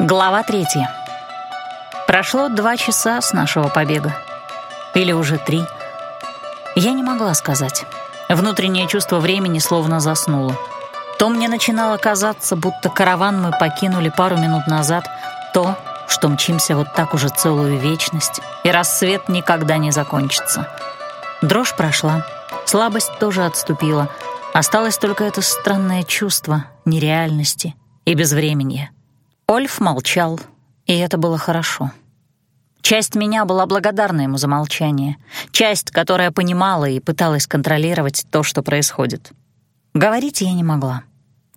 Глава третья. Прошло два часа с нашего побега. Или уже три. Я не могла сказать. Внутреннее чувство времени словно заснуло. То мне начинало казаться, будто караван мы покинули пару минут назад, то, что мчимся вот так уже целую вечность, и рассвет никогда не закончится. Дрожь прошла, слабость тоже отступила, осталось только это странное чувство нереальности и безвременья. Ольф молчал, и это было хорошо. Часть меня была благодарна ему за молчание, часть, которая понимала и пыталась контролировать то, что происходит. Говорить я не могла.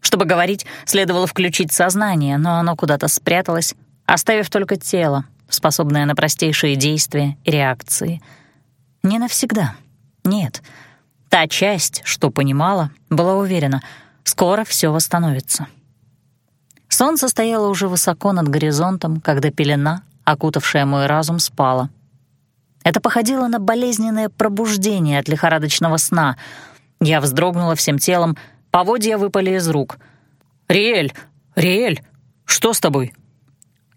Чтобы говорить, следовало включить сознание, но оно куда-то спряталось, оставив только тело, способное на простейшие действия и реакции. Не навсегда. Нет. Та часть, что понимала, была уверена, скоро все восстановится. Солнце стояло уже высоко над горизонтом, когда пелена, окутавшая мой разум, спала. Это походило на болезненное пробуждение от лихорадочного сна. Я вздрогнула всем телом, поводья выпали из рук. «Риэль! Риэль! Что с тобой?»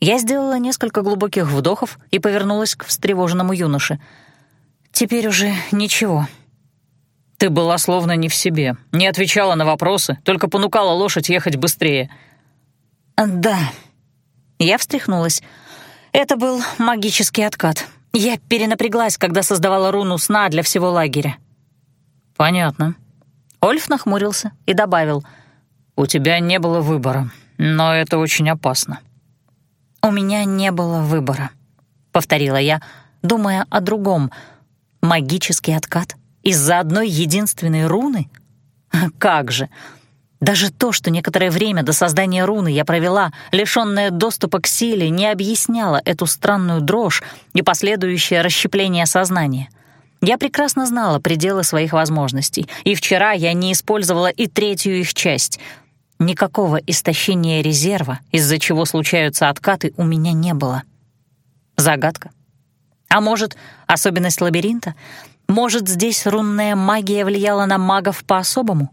Я сделала несколько глубоких вдохов и повернулась к встревоженному юноше. «Теперь уже ничего». «Ты была словно не в себе, не отвечала на вопросы, только понукала лошадь ехать быстрее». «Да». Я встряхнулась. Это был магический откат. Я перенапряглась, когда создавала руну сна для всего лагеря. «Понятно». Ольф нахмурился и добавил. «У тебя не было выбора, но это очень опасно». «У меня не было выбора», — повторила я, думая о другом. «Магический откат? Из-за одной единственной руны? Как же!» Даже то, что некоторое время до создания руны я провела, лишённая доступа к силе, не объясняло эту странную дрожь и последующее расщепление сознания. Я прекрасно знала пределы своих возможностей, и вчера я не использовала и третью их часть. Никакого истощения резерва, из-за чего случаются откаты, у меня не было. Загадка. А может, особенность лабиринта? Может, здесь рунная магия влияла на магов по-особому?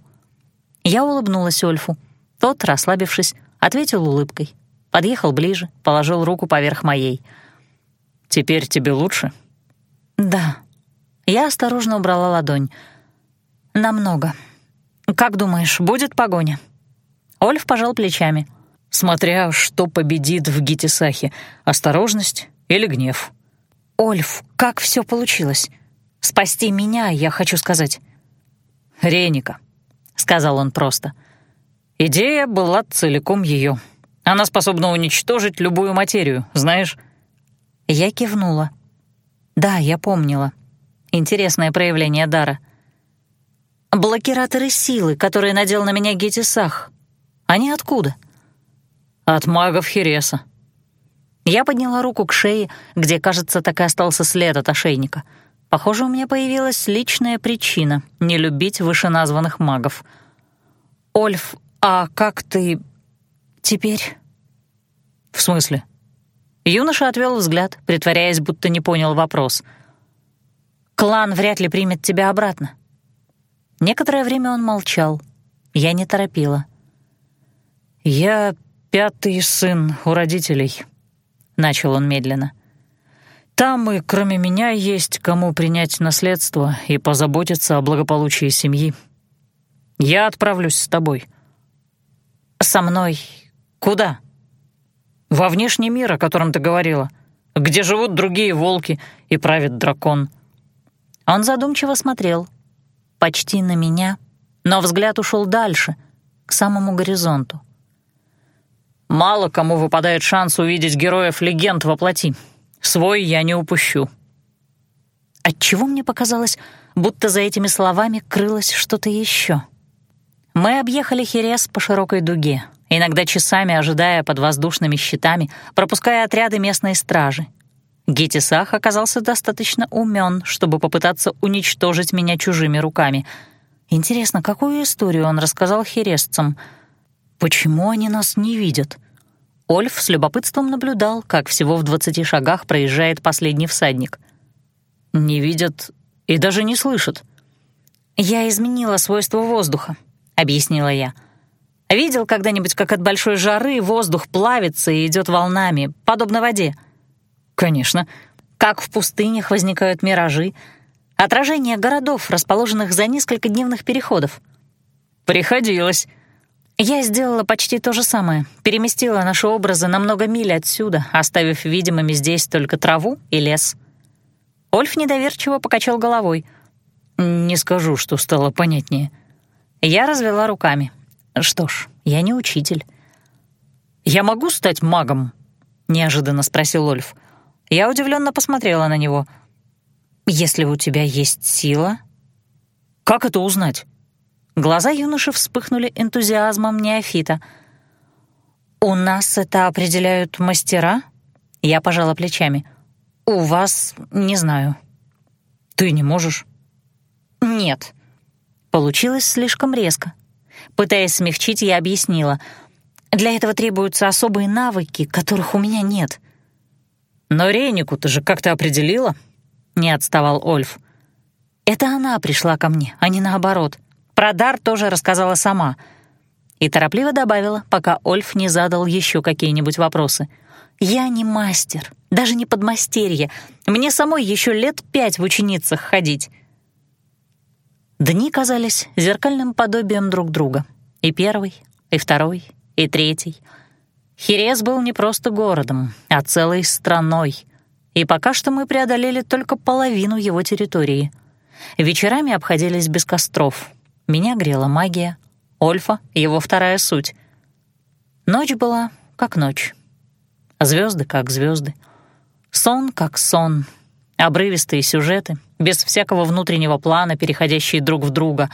Я улыбнулась Ольфу. Тот, расслабившись, ответил улыбкой. Подъехал ближе, положил руку поверх моей. «Теперь тебе лучше?» «Да». Я осторожно убрала ладонь. «Намного. Как думаешь, будет погоня?» Ольф пожал плечами. «Смотря, что победит в Гитисахе, осторожность или гнев». «Ольф, как все получилось? Спасти меня, я хочу сказать». «Реника, — сказал он просто. «Идея была целиком ее. Она способна уничтожить любую материю, знаешь?» Я кивнула. «Да, я помнила. Интересное проявление дара. Блокираторы силы, которые надел на меня Гетисах. Они откуда?» «От магов Хереса». Я подняла руку к шее, где, кажется, так и остался след от ошейника — Похоже, у меня появилась личная причина не любить вышеназванных магов. «Ольф, а как ты... теперь?» «В смысле?» Юноша отвел взгляд, притворяясь, будто не понял вопрос. «Клан вряд ли примет тебя обратно». Некоторое время он молчал. Я не торопила. «Я пятый сын у родителей», — начал он медленно. — там и кроме меня есть кому принять наследство и позаботиться о благополучии семьи. Я отправлюсь с тобой. Со мной куда? Во внешний мир, о котором ты говорила, где живут другие волки и правит дракон. Он задумчиво смотрел, почти на меня, но взгляд ушел дальше, к самому горизонту. Мало кому выпадает шанс увидеть героев легенд во плоти. Свой я не упущу». Отчего мне показалось, будто за этими словами крылось что-то еще. Мы объехали Херес по широкой дуге, иногда часами ожидая под воздушными щитами, пропуская отряды местной стражи. Гетисах оказался достаточно умен, чтобы попытаться уничтожить меня чужими руками. Интересно, какую историю он рассказал хересцам? Почему они нас не видят? Ольф с любопытством наблюдал, как всего в двадцати шагах проезжает последний всадник. «Не видят и даже не слышат». «Я изменила свойства воздуха», — объяснила я. Видел когда-нибудь, как от большой жары воздух плавится и идет волнами, подобно воде? Конечно. Как в пустынях возникают миражи, отражение городов, расположенных за несколько дневных переходов. Приходилось. Я сделала почти то же самое. Переместила наши образы на много миль отсюда, оставив видимыми здесь только траву и лес. Ольф недоверчиво покачал головой. «Не скажу, что стало понятнее». Я развела руками. «Что ж, я не учитель». «Я могу стать магом?» — неожиданно спросил Ольф. Я удивленно посмотрела на него. «Если у тебя есть сила...» «Как это узнать?» Глаза юноши вспыхнули энтузиазмом неофита. «У нас это определяют мастера?» Я пожала плечами. «У вас не знаю». «Ты не можешь?» «Нет». Получилось слишком резко. Пытаясь смягчить, я объяснила. «Для этого требуются особые навыки, которых у меня нет». «Но Ренику ты же как-то определила?» — не отставал Ольф. «Это она пришла ко мне, а не наоборот. Про дар тоже рассказала сама. И торопливо добавила, пока Ольф не задал еще какие-нибудь вопросы. «Я не мастер, даже не подмастерье. Мне самой еще лет пять в ученицах ходить». Дни казались зеркальным подобием друг друга. И первый, и второй, и третий. Херес был не просто городом, а целой страной. И пока что мы преодолели только половину его территории. Вечерами обходились без костров — меня грела магия, Ольфа — его вторая суть. Ночь была как ночь. Звезды как звезды. Сон как сон. Обрывистые сюжеты, без всякого внутреннего плана, переходящие друг в друга.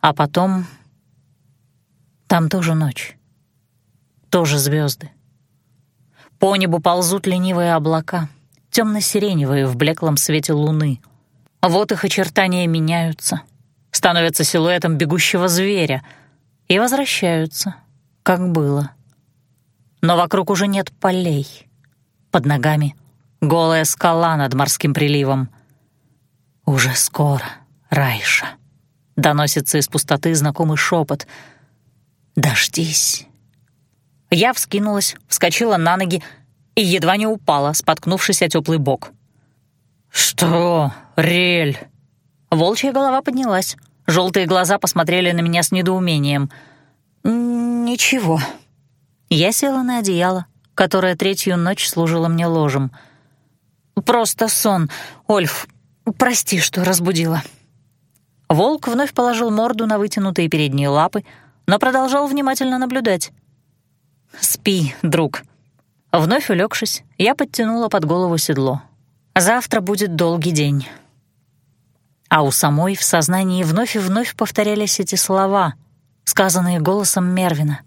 А потом... Там тоже ночь. Тоже звезды. По небу ползут ленивые облака, темно-сиреневые в блеклом свете луны. Вот их очертания меняются — становятся силуэтом бегущего зверя и возвращаются, как было. Но вокруг уже нет полей. Под ногами голая скала над морским приливом. «Уже скоро, Райша», — доносится из пустоты знакомый шепот. «Дождись». Я вскинулась, вскочила на ноги и едва не упала, споткнувшись о теплый бок. «Что, Рель?» Волчья голова поднялась. Желтые глаза посмотрели на меня с недоумением. «Ничего». Я села на одеяло, которое третью ночь служило мне ложем. «Просто сон. Ольф, прости, что разбудила». Волк вновь положил морду на вытянутые передние лапы, но продолжал внимательно наблюдать. «Спи, друг». Вновь улегшись, я подтянула под голову седло. «Завтра будет долгий день». А у самой в сознании вновь и вновь повторялись эти слова, сказанные голосом Мервина.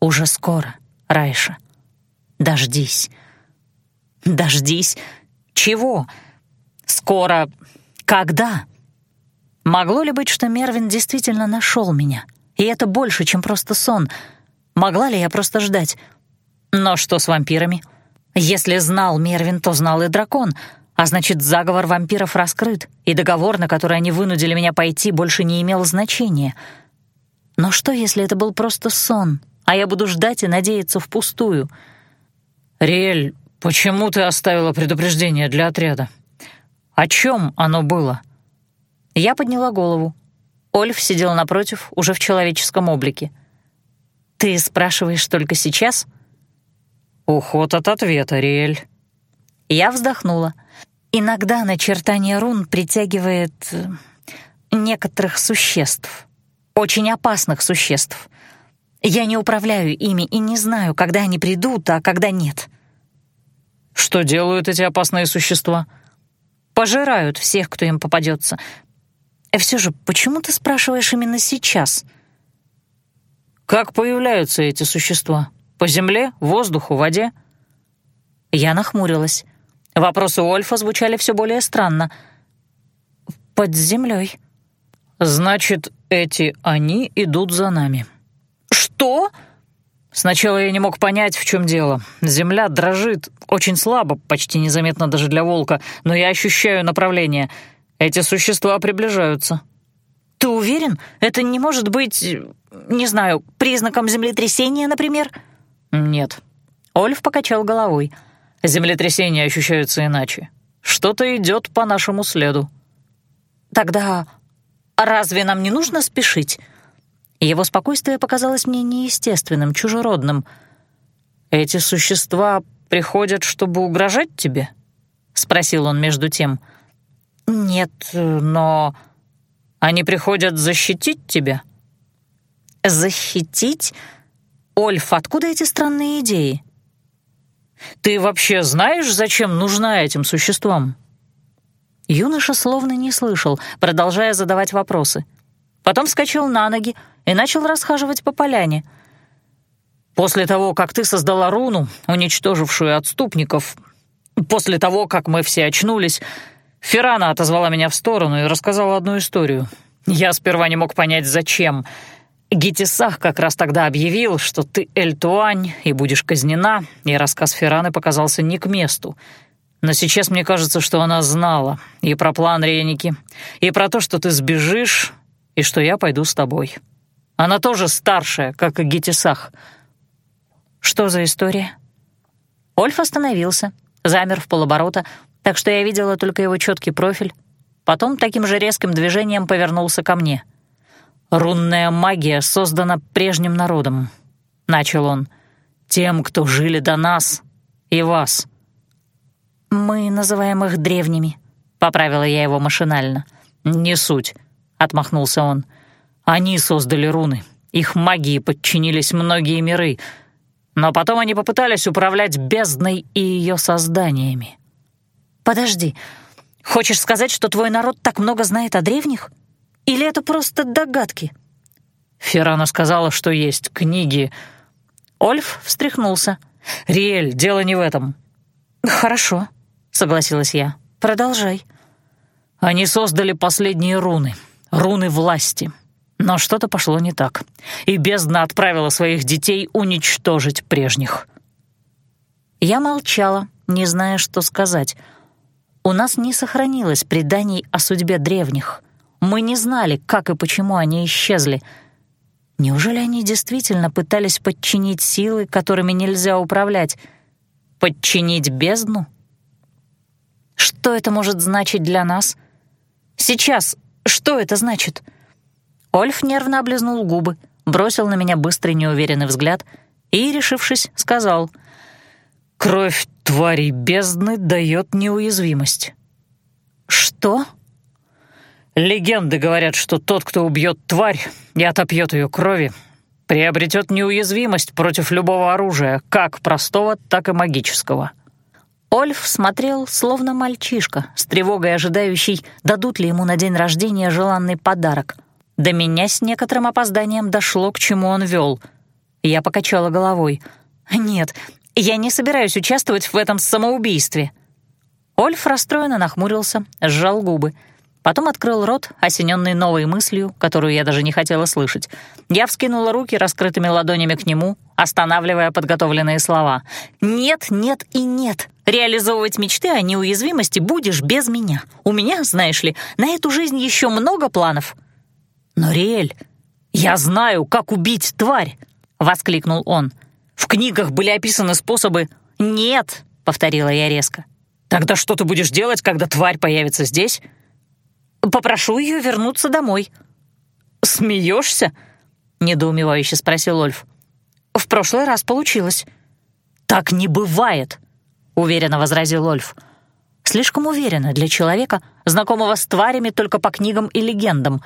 «Уже скоро, Райша. Дождись». «Дождись? Чего? Скоро? Когда?» Могло ли быть, что Мервин действительно нашел меня? И это больше, чем просто сон. Могла ли я просто ждать? Но что с вампирами? Если знал Мервин, то знал и дракон — а значит, заговор вампиров раскрыт, и договор, на который они вынудили меня пойти, больше не имел значения. Но что, если это был просто сон, а я буду ждать и надеяться впустую? «Риэль, почему ты оставила предупреждение для отряда? О чем оно было?» Я подняла голову. Ольф сидел напротив, уже в человеческом облике. «Ты спрашиваешь только сейчас?» «Уход от ответа, Риэль». Я вздохнула. Иногда начертание рун притягивает э, некоторых существ, очень опасных существ. Я не управляю ими и не знаю, когда они придут, а когда нет. Что делают эти опасные существа? Пожирают всех, кто им попадется. И все же, почему ты спрашиваешь именно сейчас? Как появляются эти существа? По земле, воздуху, воде? Я нахмурилась. Вопросы Ольфа звучали все более странно. «Под землей. «Значит, эти «они» идут за нами». «Что?» Сначала я не мог понять, в чем дело. Земля дрожит очень слабо, почти незаметно даже для волка, но я ощущаю направление. Эти существа приближаются. «Ты уверен? Это не может быть, не знаю, признаком землетрясения, например?» «Нет». Ольф покачал головой. «Землетрясения ощущаются иначе. Что-то идет по нашему следу». «Тогда разве нам не нужно спешить?» Его спокойствие показалось мне неестественным, чужеродным. «Эти существа приходят, чтобы угрожать тебе?» — спросил он между тем. «Нет, но...» «Они приходят защитить тебя?» «Защитить? Ольф, откуда эти странные идеи?» «Ты вообще знаешь, зачем нужна этим существам?» Юноша словно не слышал, продолжая задавать вопросы. Потом вскочил на ноги и начал расхаживать по поляне. «После того, как ты создала руну, уничтожившую отступников, после того, как мы все очнулись, Феррана отозвала меня в сторону и рассказала одну историю. Я сперва не мог понять, зачем. Гитисах как раз тогда объявил, что ты Эльтуань и будешь казнена, и рассказ Ферраны показался не к месту. Но сейчас мне кажется, что она знала и про план Реники, и про то, что ты сбежишь, и что я пойду с тобой. Она тоже старшая, как и Гитисах. Что за история? Ольф остановился, замер в полоборота, так что я видела только его четкий профиль. Потом таким же резким движением повернулся ко мне. «Рунная магия создана прежним народом», — начал он. «Тем, кто жили до нас и вас». «Мы называем их древними», — поправила я его машинально. «Не суть», — отмахнулся он. «Они создали руны. Их магии подчинились многие миры. Но потом они попытались управлять бездной и ее созданиями. «Подожди, хочешь сказать, что твой народ так много знает о древних? Или это просто догадки?» Феррана сказала, что есть книги. Ольф встряхнулся. «Риэль, дело не в этом». «Хорошо», — согласилась я. «Продолжай». Они создали последние руны, руны власти. Но что-то пошло не так, и бездна отправила своих детей уничтожить прежних. Я молчала, не зная, что сказать — у нас не сохранилось преданий о судьбе древних. Мы не знали, как и почему они исчезли. Неужели они действительно пытались подчинить силы, которыми нельзя управлять? Подчинить бездну? Что это может значить для нас? Сейчас что это значит? Ольф нервно облизнул губы, бросил на меня быстрый неуверенный взгляд и, решившись, сказал — Кровь тварей бездны дает неуязвимость. Что? Легенды говорят, что тот, кто убьет тварь и отопьет ее крови, приобретет неуязвимость против любого оружия, как простого, так и магического. Ольф смотрел, словно мальчишка, с тревогой ожидающий, дадут ли ему на день рождения желанный подарок. До меня с некоторым опозданием дошло, к чему он вел. Я покачала головой. «Нет, я не собираюсь участвовать в этом самоубийстве». Ольф расстроенно нахмурился, сжал губы. Потом открыл рот, осененный новой мыслью, которую я даже не хотела слышать. Я вскинула руки раскрытыми ладонями к нему, останавливая подготовленные слова. «Нет, нет и нет. Реализовывать мечты о неуязвимости будешь без меня. У меня, знаешь ли, на эту жизнь еще много планов». «Но, Риэль, я знаю, как убить тварь!» — воскликнул он. В книгах были описаны способы «Нет», — повторила я резко. «Тогда что ты будешь делать, когда тварь появится здесь?» «Попрошу ее вернуться домой». «Смеешься?» — недоумевающе спросил Ольф. «В прошлый раз получилось». «Так не бывает», — уверенно возразил Ольф. «Слишком уверенно для человека, знакомого с тварями только по книгам и легендам.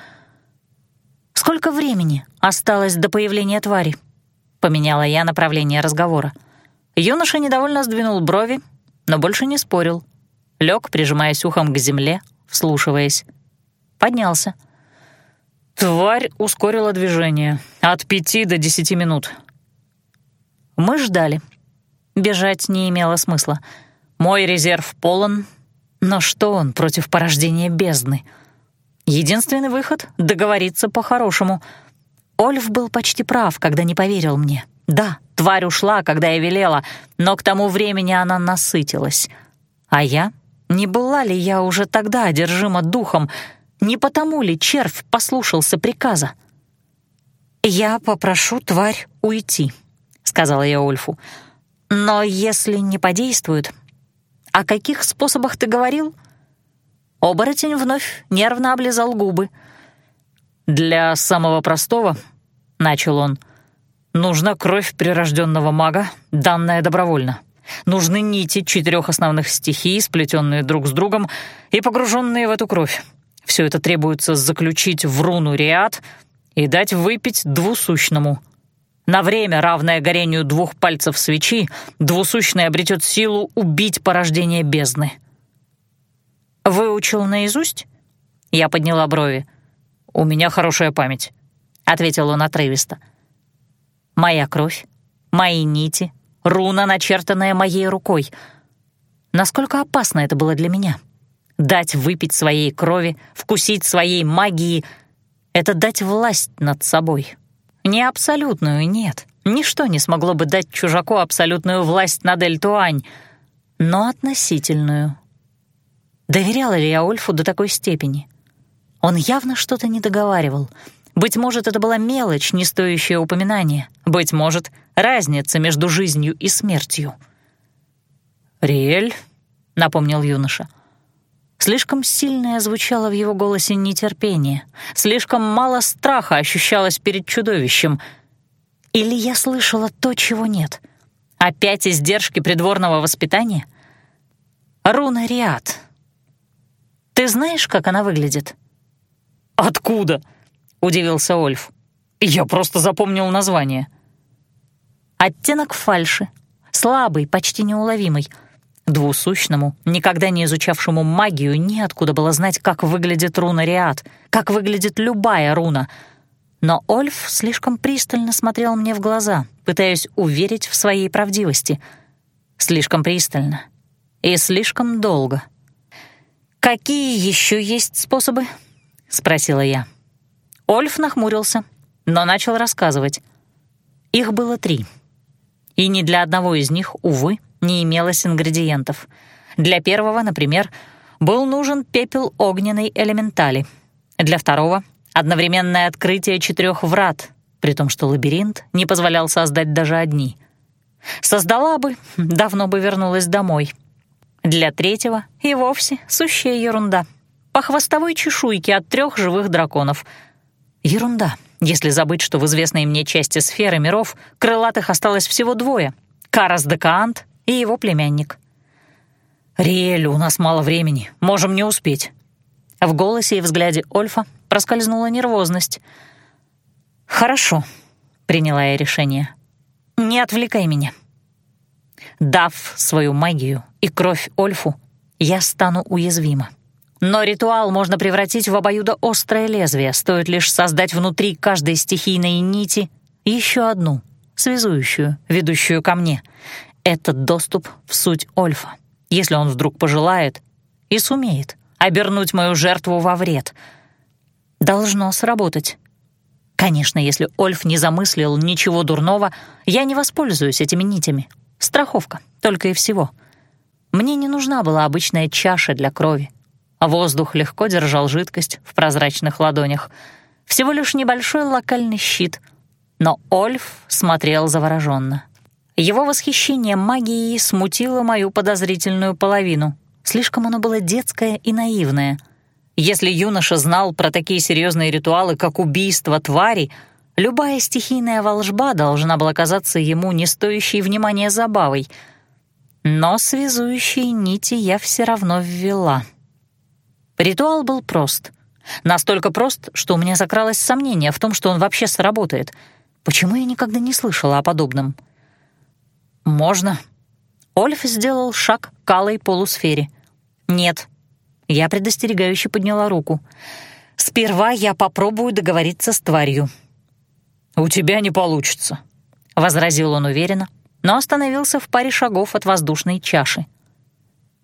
Сколько времени осталось до появления твари?» Поменяла я направление разговора. Юноша недовольно сдвинул брови, но больше не спорил. Лег, прижимаясь ухом к земле, вслушиваясь. Поднялся. Тварь ускорила движение. От пяти до десяти минут. Мы ждали. Бежать не имело смысла. Мой резерв полон, но что он против порождения бездны? Единственный выход — договориться по-хорошему — Ольф был почти прав, когда не поверил мне. Да, тварь ушла, когда я велела, но к тому времени она насытилась. А я? Не была ли я уже тогда одержима духом? Не потому ли червь послушался приказа? «Я попрошу тварь уйти», — сказала я Ольфу. «Но если не подействует, о каких способах ты говорил?» Оборотень вновь нервно облизал губы. «Для самого простого», — начал он, — «нужна кровь прирожденного мага, данная добровольно. Нужны нити четырех основных стихий, сплетенные друг с другом и погруженные в эту кровь. Все это требуется заключить в руну Риад и дать выпить двусущному. На время, равное горению двух пальцев свечи, двусущный обретет силу убить порождение бездны. «Выучил наизусть?» Я подняла брови. «У меня хорошая память», — ответил он отрывисто. «Моя кровь, мои нити, руна, начертанная моей рукой. Насколько опасно это было для меня?» Дать выпить своей крови, вкусить своей магии — это дать власть над собой. Не абсолютную, нет. Ничто не смогло бы дать чужаку абсолютную власть над Эльтуань, но относительную. Доверяла ли я Ольфу до такой степени? Он явно что-то не договаривал. Быть может, это была мелочь, не стоящая упоминания. Быть может, разница между жизнью и смертью. «Риэль», — напомнил юноша, — Слишком сильное звучало в его голосе нетерпение, слишком мало страха ощущалось перед чудовищем. Или я слышала то, чего нет? Опять издержки придворного воспитания? Руна Риад. Ты знаешь, как она выглядит? «Откуда?» — удивился Ольф. «Я просто запомнил название». Оттенок фальши, слабый, почти неуловимый — Двусущному, никогда не изучавшему магию, неоткуда было знать, как выглядит руна Риад, как выглядит любая руна. Но Ольф слишком пристально смотрел мне в глаза, пытаясь уверить в своей правдивости. Слишком пристально. И слишком долго. «Какие еще есть способы?» — спросила я. Ольф нахмурился, но начал рассказывать. Их было три. И ни для одного из них, увы, не имелось ингредиентов. Для первого, например, был нужен пепел огненной элементали. Для второго — одновременное открытие четырех врат, при том, что лабиринт не позволял создать даже одни. Создала бы, давно бы вернулась домой. Для третьего и вовсе сущая ерунда. По хвостовой чешуйке от трех живых драконов. Ерунда, если забыть, что в известной мне части сферы миров крылатых осталось всего двое — Карас Декаант и его племянник. «Риэль, у нас мало времени, можем не успеть». В голосе и взгляде Ольфа проскользнула нервозность. «Хорошо», — приняла я решение. «Не отвлекай меня». Дав свою магию и кровь Ольфу, я стану уязвима. Но ритуал можно превратить в обоюдоострое лезвие, стоит лишь создать внутри каждой стихийной нити еще одну, связующую, ведущую ко мне, этот доступ в суть Ольфа, если он вдруг пожелает и сумеет обернуть мою жертву во вред. Должно сработать. Конечно, если Ольф не замыслил ничего дурного, я не воспользуюсь этими нитями. Страховка, только и всего. Мне не нужна была обычная чаша для крови. Воздух легко держал жидкость в прозрачных ладонях. Всего лишь небольшой локальный щит. Но Ольф смотрел завороженно. Его восхищение магией смутило мою подозрительную половину. Слишком оно было детское и наивное. Если юноша знал про такие серьезные ритуалы, как убийство твари, любая стихийная волжба должна была казаться ему не стоящей внимания забавой. Но связующие нити я все равно ввела. Ритуал был прост. Настолько прост, что у меня закралось сомнение в том, что он вообще сработает. Почему я никогда не слышала о подобном? — «Можно». Ольф сделал шаг к алой полусфере. «Нет». Я предостерегающе подняла руку. «Сперва я попробую договориться с тварью». «У тебя не получится», — возразил он уверенно, но остановился в паре шагов от воздушной чаши.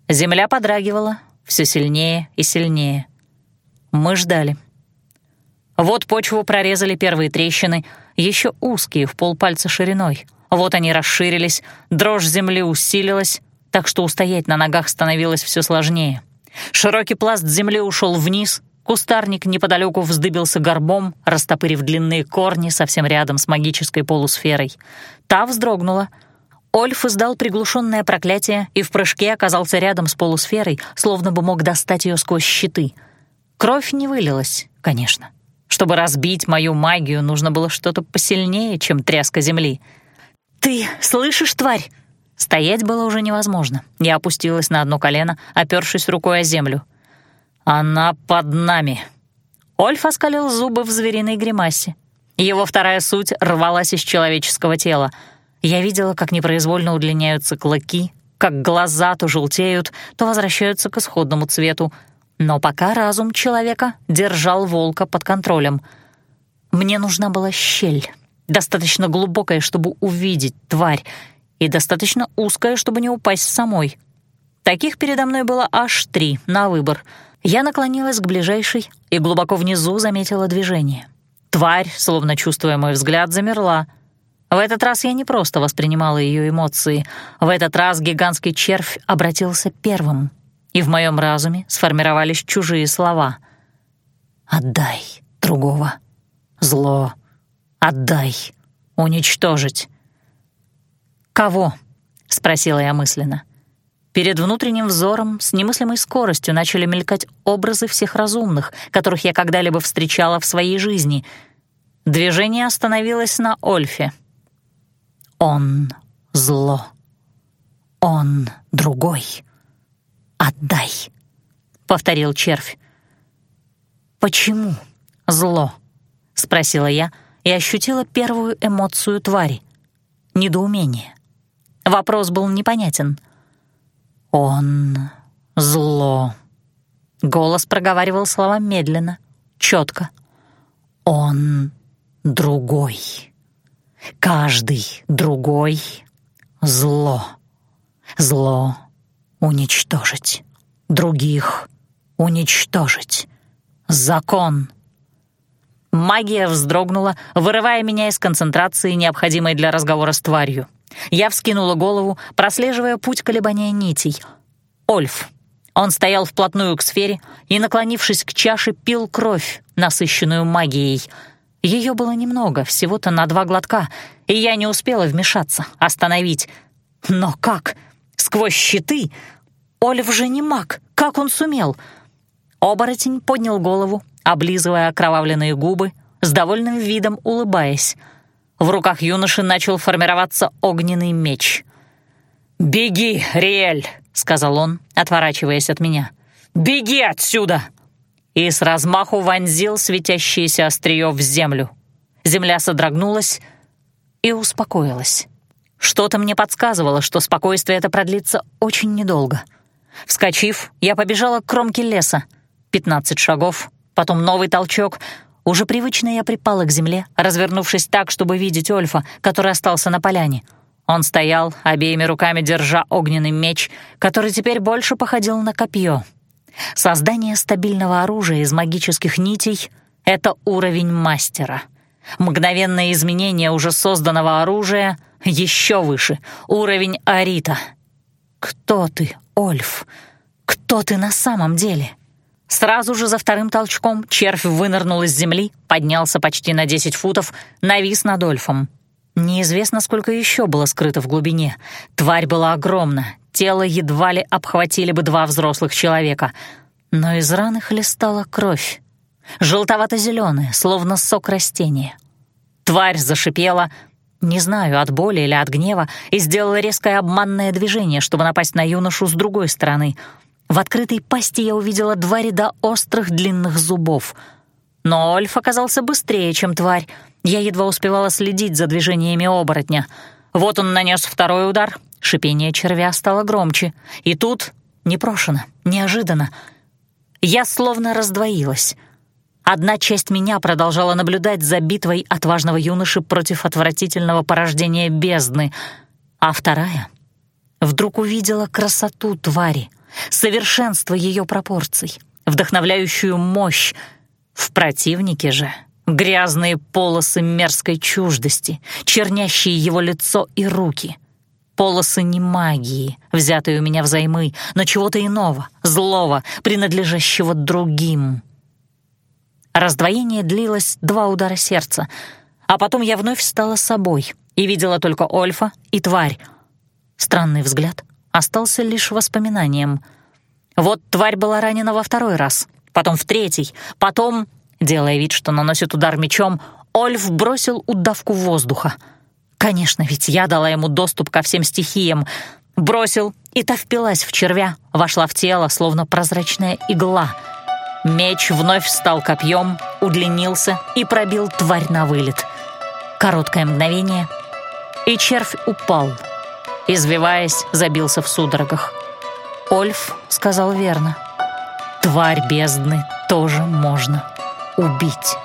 Земля подрагивала все сильнее и сильнее. Мы ждали. Вот почву прорезали первые трещины, еще узкие, в полпальца шириной — вот они расширились, дрожь земли усилилась, так что устоять на ногах становилось все сложнее. Широкий пласт земли ушел вниз, Кустарник неподалеку вздыбился горбом, растопырив длинные корни совсем рядом с магической полусферой. Та вздрогнула. Ольф издал приглушенное проклятие и в прыжке оказался рядом с полусферой, словно бы мог достать ее сквозь щиты. Кровь не вылилась, конечно. Чтобы разбить мою магию, нужно было что-то посильнее, чем тряска земли. «Ты слышишь, тварь?» Стоять было уже невозможно. Я опустилась на одно колено, опёршись рукой о землю. «Она под нами!» Ольф оскалил зубы в звериной гримасе. Его вторая суть рвалась из человеческого тела. Я видела, как непроизвольно удлиняются клыки, как глаза то желтеют, то возвращаются к исходному цвету. Но пока разум человека держал волка под контролем. Мне нужна была щель, достаточно глубокая, чтобы увидеть тварь, и достаточно узкая, чтобы не упасть самой. Таких передо мной было аж три на выбор. Я наклонилась к ближайшей и глубоко внизу заметила движение. Тварь, словно чувствуя мой взгляд, замерла. В этот раз я не просто воспринимала ее эмоции. В этот раз гигантский червь обратился первым, и в моем разуме сформировались чужие слова. «Отдай другого. Зло Отдай. Уничтожить. «Кого?» — спросила я мысленно. Перед внутренним взором с немыслимой скоростью начали мелькать образы всех разумных, которых я когда-либо встречала в своей жизни. Движение остановилось на Ольфе. «Он — зло. Он — другой. Отдай», — повторил червь. «Почему зло?» — спросила я, — и ощутила первую эмоцию твари — недоумение. Вопрос был непонятен. «Он зло». Голос проговаривал слова медленно, четко. «Он другой. Каждый другой — зло. Зло уничтожить. Других уничтожить. Закон — Магия вздрогнула, вырывая меня из концентрации, необходимой для разговора с тварью. Я вскинула голову, прослеживая путь колебания нитей. Ольф. Он стоял вплотную к сфере и, наклонившись к чаше, пил кровь, насыщенную магией. Ее было немного, всего-то на два глотка, и я не успела вмешаться, остановить. Но как? Сквозь щиты? Ольф же не маг. Как он сумел? Оборотень поднял голову, облизывая окровавленные губы, с довольным видом улыбаясь. В руках юноши начал формироваться огненный меч. «Беги, Риэль!» — сказал он, отворачиваясь от меня. «Беги отсюда!» И с размаху вонзил светящееся острие в землю. Земля содрогнулась и успокоилась. Что-то мне подсказывало, что спокойствие это продлится очень недолго. Вскочив, я побежала к кромке леса. Пятнадцать шагов, потом новый толчок. Уже привычно я припала к земле, развернувшись так, чтобы видеть Ольфа, который остался на поляне. Он стоял, обеими руками держа огненный меч, который теперь больше походил на копье. Создание стабильного оружия из магических нитей — это уровень мастера. Мгновенное изменение уже созданного оружия — еще выше, уровень Арита. Кто ты, Ольф? Кто ты на самом деле?» Сразу же за вторым толчком червь вынырнул из земли, поднялся почти на 10 футов, навис над Ольфом. Неизвестно, сколько еще было скрыто в глубине. Тварь была огромна, тело едва ли обхватили бы два взрослых человека. Но из раны хлестала кровь. Желтовато-зеленая, словно сок растения. Тварь зашипела, не знаю, от боли или от гнева, и сделала резкое обманное движение, чтобы напасть на юношу с другой стороны — в открытой пасти я увидела два ряда острых длинных зубов. Но Ольф оказался быстрее, чем тварь. Я едва успевала следить за движениями оборотня. Вот он нанес второй удар. Шипение червя стало громче. И тут, непрошено, неожиданно, я словно раздвоилась. Одна часть меня продолжала наблюдать за битвой отважного юноши против отвратительного порождения бездны, а вторая вдруг увидела красоту твари — совершенство ее пропорций, вдохновляющую мощь. В противнике же грязные полосы мерзкой чуждости, чернящие его лицо и руки. Полосы не магии, взятые у меня взаймы, но чего-то иного, злого, принадлежащего другим. Раздвоение длилось два удара сердца, а потом я вновь стала собой и видела только Ольфа и тварь. Странный взгляд остался лишь воспоминанием. Вот тварь была ранена во второй раз, потом в третий, потом, делая вид, что наносит удар мечом, Ольф бросил удавку воздуха. Конечно, ведь я дала ему доступ ко всем стихиям. Бросил, и та впилась в червя, вошла в тело, словно прозрачная игла. Меч вновь стал копьем, удлинился и пробил тварь на вылет. Короткое мгновение, и червь упал. Извиваясь, забился в судорогах. Ольф сказал верно. Тварь бездны тоже можно убить.